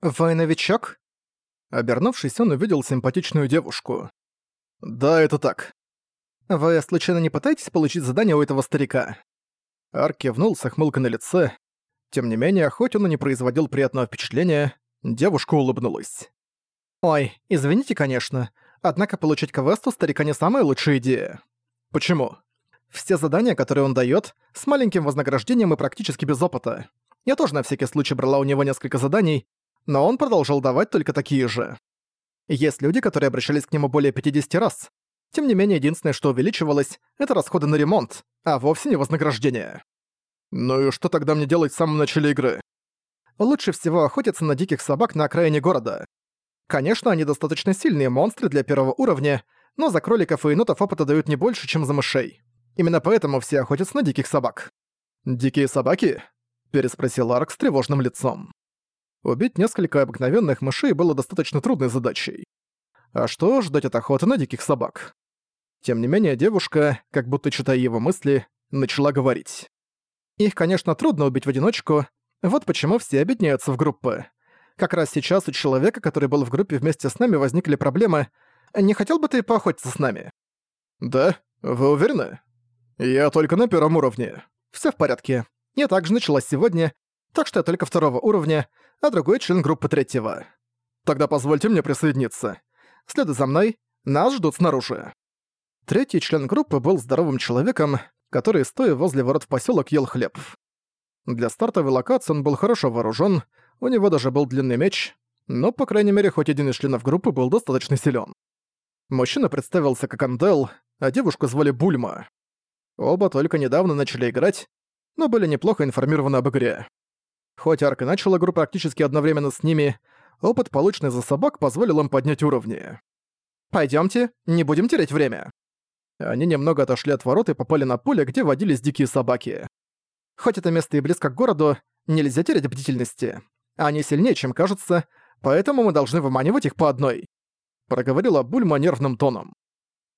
«Вы новичок?» Обернувшись, он увидел симпатичную девушку. «Да, это так». «Вы случайно не пытаетесь получить задание у этого старика?» Арк кивнул с охмылкой на лице. Тем не менее, хоть он и не производил приятного впечатления, девушка улыбнулась. «Ой, извините, конечно, однако получить квест у старика не самая лучшая идея». «Почему?» «Все задания, которые он даёт, с маленьким вознаграждением и практически без опыта. Я тоже на всякий случай брала у него несколько заданий, но он продолжал давать только такие же. Есть люди, которые обращались к нему более 50 раз. Тем не менее, единственное, что увеличивалось, это расходы на ремонт, а вовсе не вознаграждение. Ну и что тогда мне делать в самом начале игры? Лучше всего охотиться на диких собак на окраине города. Конечно, они достаточно сильные монстры для первого уровня, но за кроликов и енотов опыта дают не больше, чем за мышей. Именно поэтому все охотятся на диких собак. «Дикие собаки?» – переспросил Арк с тревожным лицом. Убить несколько обыкновенных мышей было достаточно трудной задачей. А что ждать от охоты на диких собак? Тем не менее, девушка, как будто читая его мысли, начала говорить. Их, конечно, трудно убить в одиночку, вот почему все объединяются в группы. Как раз сейчас у человека, который был в группе вместе с нами, возникли проблемы. Не хотел бы ты поохотиться с нами? Да? Вы уверены? Я только на первом уровне. Все в порядке. Я также начала сегодня, так что я только второго уровня, а другой член группы третьего. Тогда позвольте мне присоединиться. Следуй за мной, нас ждут снаружи. Третий член группы был здоровым человеком, который, стоя возле ворот в посёлок, ел хлеб. Для стартовой локации он был хорошо вооружен, у него даже был длинный меч, но, по крайней мере, хоть один из членов группы был достаточно силен. Мужчина представился как Андел, а девушку звали Бульма. Оба только недавно начали играть, но были неплохо информированы об игре. Хоть Арк и начал игру практически одновременно с ними, опыт, полученный за собак, позволил им поднять уровни. Пойдёмте, не будем терять время». Они немного отошли от ворот и попали на поле, где водились дикие собаки. Хоть это место и близко к городу, нельзя терять бдительности. Они сильнее, чем кажется, поэтому мы должны выманивать их по одной. Проговорила Бульма нервным тоном.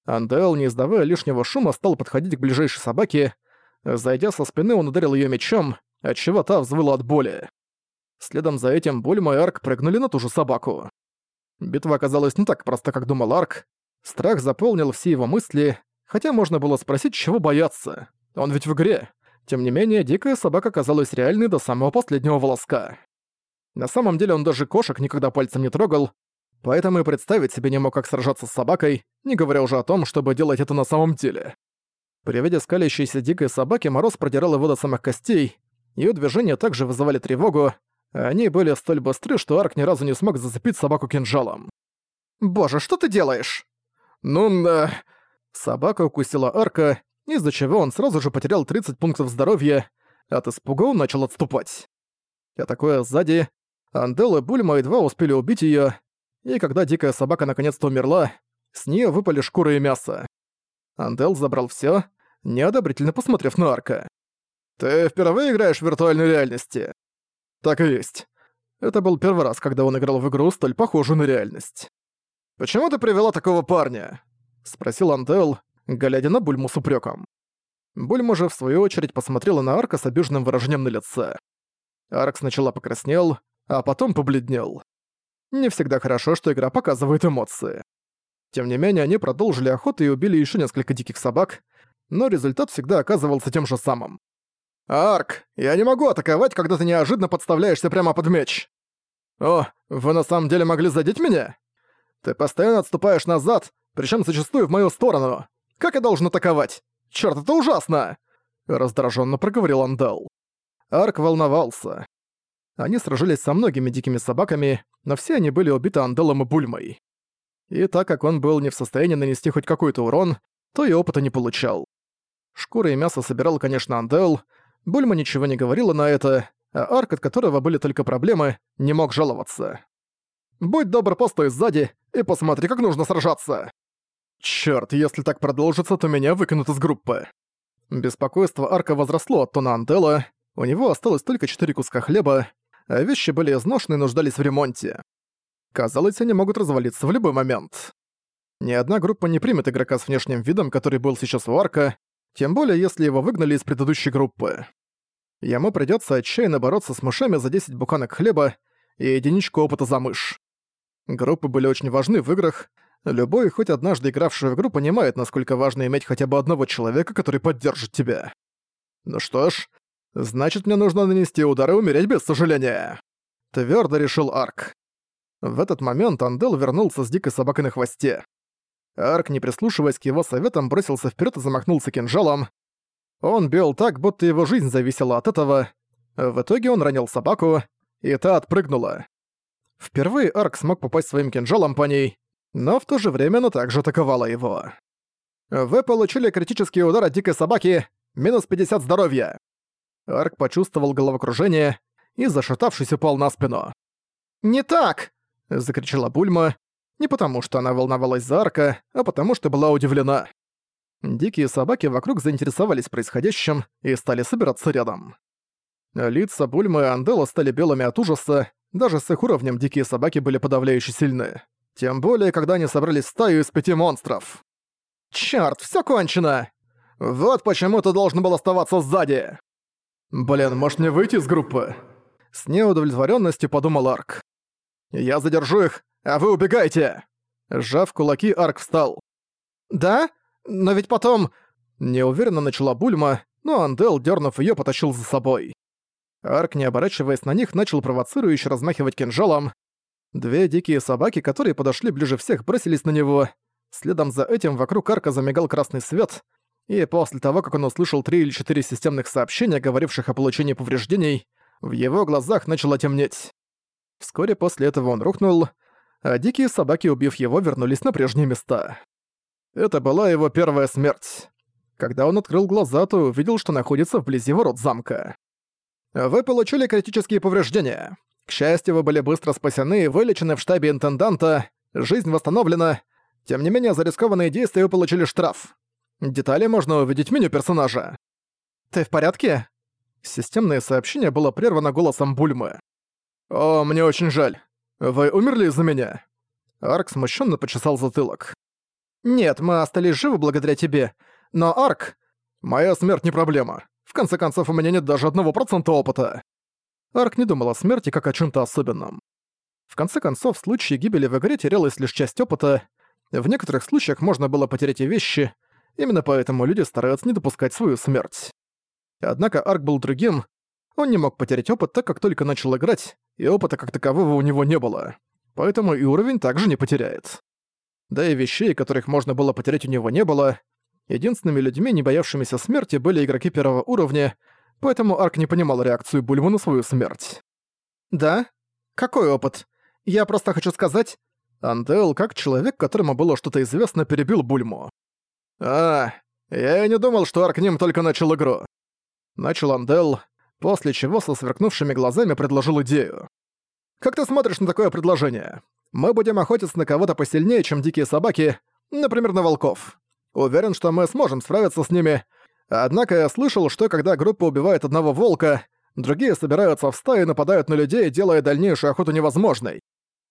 Андел, не издавая лишнего шума, стал подходить к ближайшей собаке. Зайдя со спины, он ударил её мечом, отчего та взвыла от боли. Следом за этим Бульма и Арк прыгнули на ту же собаку. Битва оказалась не так проста, как думал Арк. Страх заполнил все его мысли, хотя можно было спросить, чего бояться. Он ведь в игре. Тем не менее, дикая собака казалась реальной до самого последнего волоска. На самом деле он даже кошек никогда пальцем не трогал, поэтому и представить себе не мог, как сражаться с собакой, не говоря уже о том, чтобы делать это на самом деле. При виде скалящейся дикой собаки мороз продирал его до самых костей, Её движения также вызывали тревогу, они были столь быстры, что Арк ни разу не смог зацепить собаку кинжалом. «Боже, что ты делаешь?» «Ну, да...» Собака укусила Арка, из-за чего он сразу же потерял 30 пунктов здоровья, от испуга он начал отступать. такое сзади, Андел и Бульма едва успели убить её, и когда дикая собака наконец-то умерла, с неё выпали шкуры и мясо. Андел забрал всё, неодобрительно посмотрев на Арка. «Ты впервые играешь в виртуальной реальности?» «Так и есть. Это был первый раз, когда он играл в игру, столь похожую на реальность». «Почему ты привела такого парня?» — спросил Антел, глядя на Бульму с упрёком. Бульма же, в свою очередь, посмотрела на Арка с обиженным выражением на лице. Арк сначала покраснел, а потом побледнел. Не всегда хорошо, что игра показывает эмоции. Тем не менее, они продолжили охоту и убили еще несколько диких собак, но результат всегда оказывался тем же самым. «Арк, я не могу атаковать, когда ты неожиданно подставляешься прямо под меч!» «О, вы на самом деле могли задеть меня? Ты постоянно отступаешь назад, причем зачастую в мою сторону. Как я должен атаковать? Черт, это ужасно!» Раздраженно проговорил Андал. Арк волновался. Они сражались со многими дикими собаками, но все они были убиты Андалом и Бульмой. И так как он был не в состоянии нанести хоть какой-то урон, то и опыта не получал. Шкуры и мясо собирал, конечно, Андел, Бульма ничего не говорила на это, а Арк, от которого были только проблемы, не мог жаловаться. «Будь добр, постой сзади и посмотри, как нужно сражаться!» «Чёрт, если так продолжится, то меня выкинут из группы!» Беспокойство Арка возросло от тона Антелла, у него осталось только четыре куска хлеба, а вещи были изношены и нуждались в ремонте. Казалось, они могут развалиться в любой момент. Ни одна группа не примет игрока с внешним видом, который был сейчас у Арка, тем более, если его выгнали из предыдущей группы. Ему придётся отчаянно бороться с мышами за 10 буханок хлеба, и единичку опыта за мышь. Группы были очень важны в играх. Любой, хоть однажды игравший в игру, понимает, насколько важно иметь хотя бы одного человека, который поддержит тебя. Ну что ж, значит мне нужно нанести удар и умереть без сожаления. Твердо решил Арк. В этот момент Андел вернулся с дикой собакой на хвосте. Арк, не прислушиваясь к его советам, бросился вперед и замахнулся кинжалом. Он бил так, будто его жизнь зависела от этого. В итоге он ранил собаку, и та отпрыгнула. Впервые Арк смог попасть своим кинжалом по ней, но в то же время она также атаковала его. Вы получили критический удар от дикой собаки, минус 50 здоровья. Арк почувствовал головокружение и, зашатавшись, упал на спину. «Не так!» — закричала Бульма, не потому что она волновалась за Арка, а потому что была удивлена. Дикие собаки вокруг заинтересовались происходящим и стали собираться рядом. Лица Бульмы и Андела стали белыми от ужаса, даже с их уровнем дикие собаки были подавляюще сильны. Тем более, когда они собрались в стаю из пяти монстров. «Чёрт, всё кончено! Вот почему ты должен был оставаться сзади!» «Блин, может мне выйти из группы?» С неудовлетворённостью подумал Арк. «Я задержу их, а вы убегайте!» Сжав кулаки, Арк встал. «Да? Но ведь потом...» Неуверенно начала Бульма, но Андел, дернув ее, потащил за собой. Арк, не оборачиваясь на них, начал провоцирующе размахивать кинжалом. Две дикие собаки, которые подошли ближе всех, бросились на него. Следом за этим вокруг Арка замигал красный свет, и после того, как он услышал три или четыре системных сообщения, говоривших о получении повреждений, в его глазах начало темнеть. Вскоре после этого он рухнул, а дикие собаки, убив его, вернулись на прежние места. Это была его первая смерть. Когда он открыл глаза, то увидел, что находится вблизи ворот замка. Вы получили критические повреждения. К счастью, вы были быстро спасены и вылечены в штабе интенданта, жизнь восстановлена. Тем не менее, за рискованные действия вы получили штраф. Детали можно увидеть в меню персонажа. «Ты в порядке?» Системное сообщение было прервано голосом Бульмы. «О, мне очень жаль. Вы умерли из-за меня?» Арк смущенно почесал затылок. «Нет, мы остались живы благодаря тебе. Но, Арк...» «Моя смерть не проблема. В конце концов, у меня нет даже одного процента опыта. Арк не думал о смерти как о чем то особенном. В конце концов, в случае гибели в игре терялась лишь часть опыта. В некоторых случаях можно было потерять и вещи, именно поэтому люди стараются не допускать свою смерть. Однако Арк был другим, он не мог потерять опыт, так как только начал играть, и опыта как такового у него не было. Поэтому и уровень также не потеряет. Да и вещей, которых можно было потерять у него не было, Единственными людьми, не боявшимися смерти, были игроки первого уровня, поэтому Арк не понимал реакцию Бульму на свою смерть. «Да? Какой опыт? Я просто хочу сказать...» Андел, как человек, которому было что-то известно, перебил Бульму. «А, я и не думал, что Арк ним только начал игру». Начал Андел, после чего со сверкнувшими глазами предложил идею. «Как ты смотришь на такое предложение? Мы будем охотиться на кого-то посильнее, чем дикие собаки, например, на волков. Уверен, что мы сможем справиться с ними. Однако я слышал, что когда группа убивает одного волка, другие собираются в стаи и нападают на людей, делая дальнейшую охоту невозможной.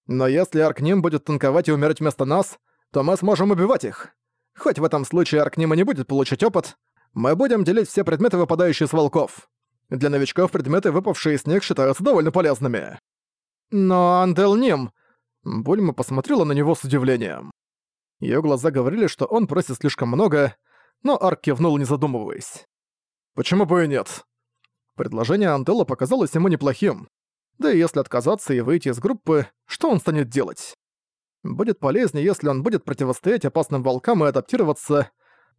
Но если Аркним будет танковать и умереть вместо нас, то мы сможем убивать их. Хоть в этом случае Аркнима не будет получать опыт, мы будем делить все предметы, выпадающие с волков. Для новичков предметы, выпавшие из них, считаются довольно полезными. Но Андел Ним... Бульма посмотрела на него с удивлением. Её глаза говорили, что он просит слишком много, но Арк кивнул, не задумываясь. «Почему бы и нет?» Предложение Антелла показалось ему неплохим. Да и если отказаться и выйти из группы, что он станет делать? Будет полезнее, если он будет противостоять опасным волкам и адаптироваться.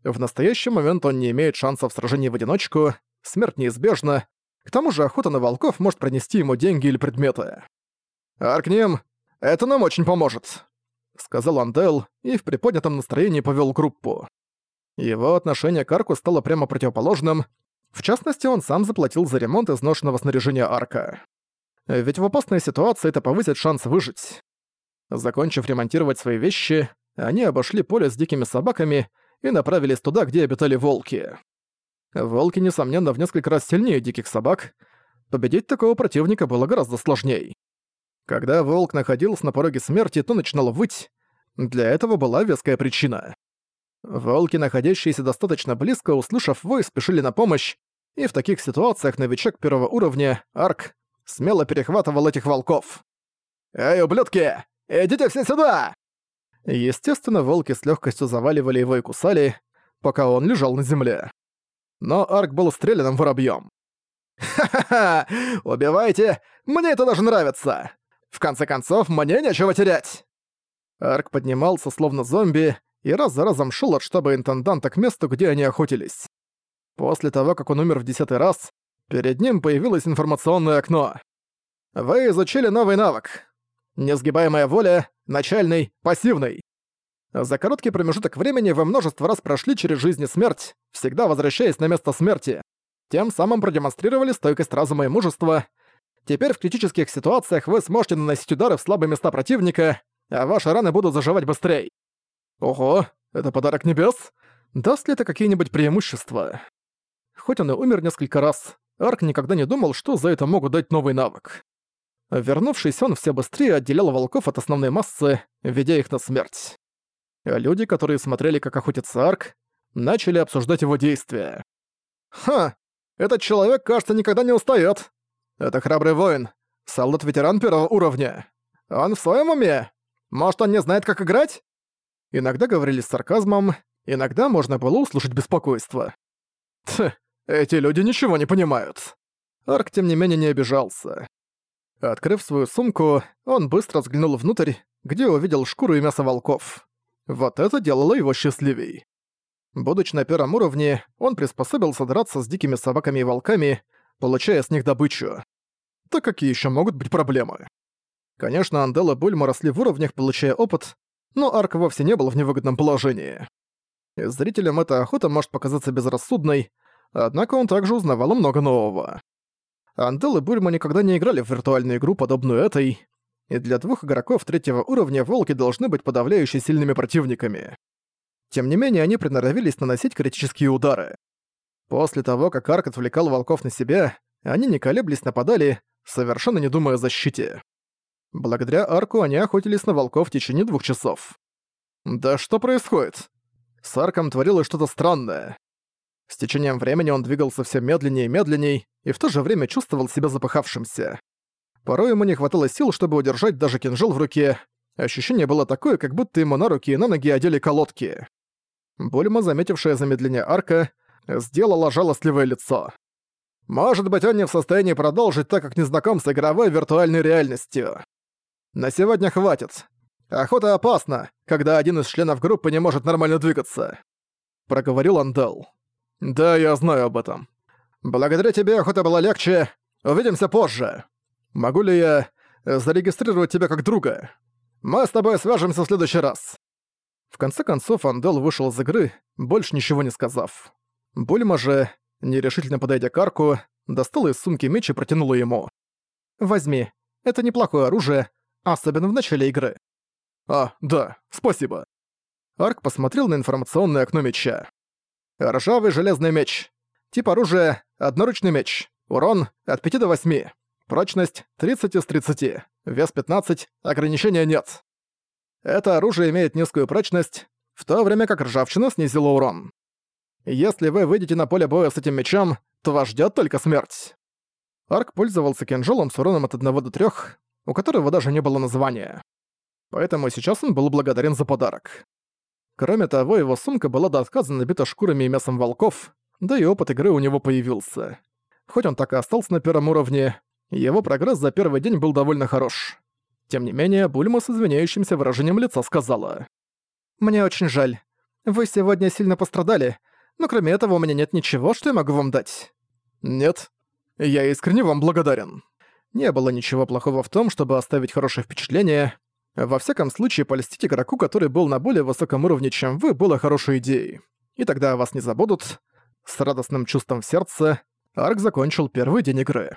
В настоящий момент он не имеет шансов в сражении в одиночку, смерть неизбежна. К тому же охота на волков может принести ему деньги или предметы. «Аркнем, это нам очень поможет», сказал Андел и в приподнятом настроении повел группу. Его отношение к арку стало прямо противоположным. В частности, он сам заплатил за ремонт изношенного снаряжения арка. Ведь в опасной ситуации это повысит шанс выжить. Закончив ремонтировать свои вещи, они обошли поле с дикими собаками и направились туда, где обитали волки. Волки, несомненно, в несколько раз сильнее диких собак. Победить такого противника было гораздо сложнее. Когда волк находился на пороге смерти, то начинал выть. Для этого была веская причина. Волки, находящиеся достаточно близко, услышав вой, спешили на помощь, и в таких ситуациях новичок первого уровня, Арк, смело перехватывал этих волков. «Эй, ублюдки! Идите все сюда!» Естественно, волки с легкостью заваливали его и кусали, пока он лежал на земле. Но Арк был стрелянным воробьем. «Ха-ха-ха! Убивайте! Мне это даже нравится! В конце концов, мне нечего терять!» Арк поднимался, словно зомби, и раз за разом шел от штаба интенданта к месту, где они охотились. После того, как он умер в десятый раз, перед ним появилось информационное окно. Вы изучили новый навык. Несгибаемая воля, начальный, пассивный. За короткий промежуток времени вы множество раз прошли через жизнь и смерть, всегда возвращаясь на место смерти. Тем самым продемонстрировали стойкость разума и мужества. Теперь в критических ситуациях вы сможете наносить удары в слабые места противника, а ваши раны будут заживать быстрее. Ого, это подарок небес? Даст ли это какие-нибудь преимущества? Хоть он и умер несколько раз, Арк никогда не думал, что за это могут дать новый навык. Вернувшись, он все быстрее отделял волков от основной массы, ведя их на смерть. А люди, которые смотрели, как охотится Арк, начали обсуждать его действия. «Ха! Этот человек, кажется, никогда не устает. Это храбрый воин, солдат-ветеран первого уровня. Он в своем уме? Может, он не знает, как играть?» Иногда говорили с сарказмом, иногда можно было услышать беспокойство. Тх, эти люди ничего не понимают. Арк, тем не менее, не обижался. Открыв свою сумку, он быстро взглянул внутрь, где увидел шкуру и мясо волков. Вот это делало его счастливей. Будучи на первом уровне, он приспособился драться с дикими собаками и волками, получая с них добычу. Так какие еще могут быть проблемы? Конечно, Андел и Бульма росли в уровнях, получая опыт, но Арк вовсе не был в невыгодном положении. Зрителям эта охота может показаться безрассудной, однако он также узнавал много нового. Андел и Бульма никогда не играли в виртуальную игру, подобную этой, и для двух игроков третьего уровня волки должны быть подавляюще сильными противниками. Тем не менее, они приноровились наносить критические удары. После того, как Арк отвлекал волков на себя, они не колеблись нападали, совершенно не думая о защите. Благодаря арку они охотились на волков в течение двух часов. Да что происходит? С арком творилось что-то странное. С течением времени он двигался все медленнее и медленней, и в то же время чувствовал себя запыхавшимся. Порой ему не хватало сил, чтобы удержать даже кинжал в руке. Ощущение было такое, как будто ему на руки и на ноги одели колодки. Бульма, заметившая замедление арка, сделала жалостливое лицо. Может быть, он не в состоянии продолжить, так как не знаком с игровой виртуальной реальностью. На сегодня хватит. Охота опасна, когда один из членов группы не может нормально двигаться. Проговорил Андал. Да, я знаю об этом. Благодаря тебе охота была легче. Увидимся позже. Могу ли я зарегистрировать тебя как друга? Мы с тобой свяжемся в следующий раз. В конце концов Андел вышел из игры, больше ничего не сказав. Бульма же, нерешительно подойдя к арку, достала из сумки меч и протянула ему. «Возьми. Это неплохое оружие, Особенно в начале игры. А, да, спасибо. Арк посмотрел на информационное окно меча. Ржавый железный меч. Тип оружия — одноручный меч. Урон — от 5 до 8. Прочность — 30 из 30. Вес 15, ограничения нет. Это оружие имеет низкую прочность, в то время как ржавчина снизила урон. Если вы выйдете на поле боя с этим мечом, то вас ждет только смерть. Арк пользовался кинжалом с уроном от 1 до 3, у которого даже не было названия. Поэтому сейчас он был благодарен за подарок. Кроме того, его сумка была до отказа набита шкурами и мясом волков, да и опыт игры у него появился. Хоть он так и остался на первом уровне, его прогресс за первый день был довольно хорош. Тем не менее, Бульма с извиняющимся выражением лица сказала. «Мне очень жаль. Вы сегодня сильно пострадали, но кроме этого у меня нет ничего, что я могу вам дать». «Нет. Я искренне вам благодарен». Не было ничего плохого в том, чтобы оставить хорошее впечатление. Во всяком случае, польстить игроку, который был на более высоком уровне, чем вы, было хорошей идеей. И тогда вас не забудут. С радостным чувством в сердце Арк закончил первый день игры.